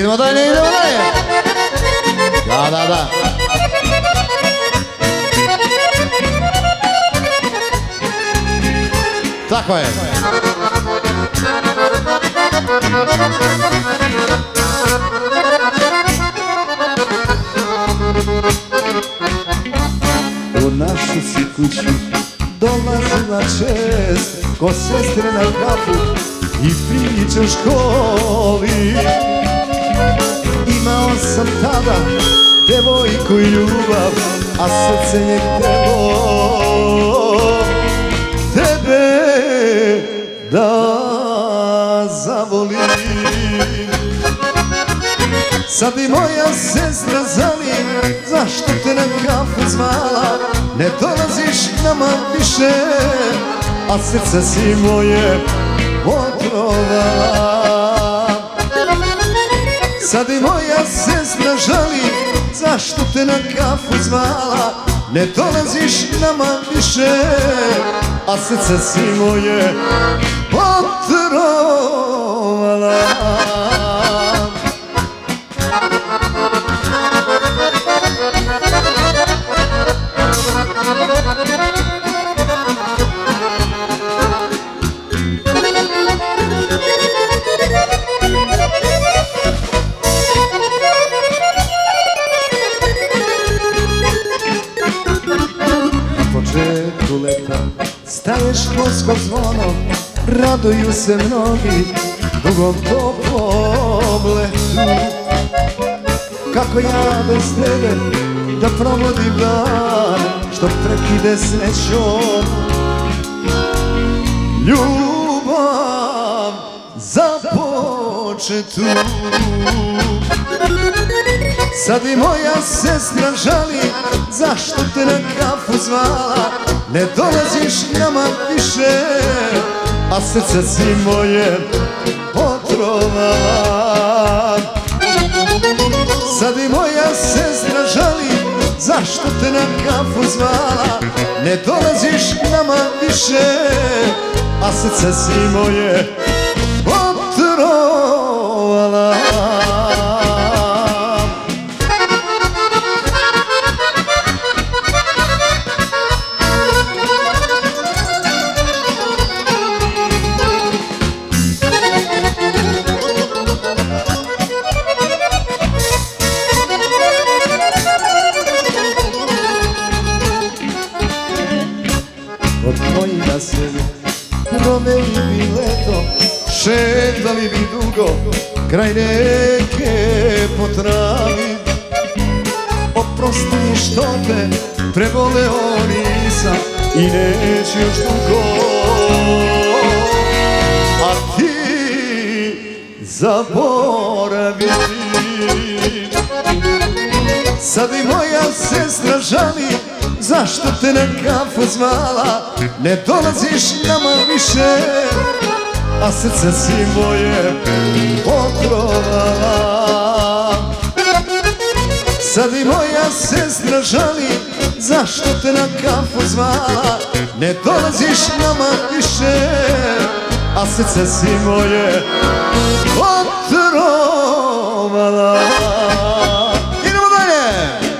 Idemo dalje, idemo dalje. Da, da, da. Tako je. U našu si kuću dolazila čest Ko sestre na kafu i priče u školi devojku ljubav A srce je htjelo Tebe da zavolim. Sad i moja sestra zali Zašto te na kafu zvala? Ne dolaziš nama više A srce si moje otrovala Sad i moja sestra žali Zašto te na kafu zvala? Ne dolaziš nama više A srce si moje Staje školsko zvono, raduju se mnogi Dugom toplom letu Kako ja bez tebe da provodim dan Što prekide srećom. Ljubav započetu Sad i moja sestra žali Zašto te na kafu zvala Ne dolaziš nama više A srce si moje otrovala Sad i moja sestra žali Zašto te na kafu zvala? Ne dolaziš nama više A srce si moje Od mojima se proveli bi leto. Šetali bi dugo kraj neke po travi. Oprosti što te preboleo nisam I neću još dugo. A ti zaboravi. Sad i moja sestra žali Zašto te na kafu zvala? Ne dolaziš nama više A srce si moje otrovala Sad i moja sestra žali Zašto te na kafu zvala? Ne dolaziš nama više A srce si moje otrovala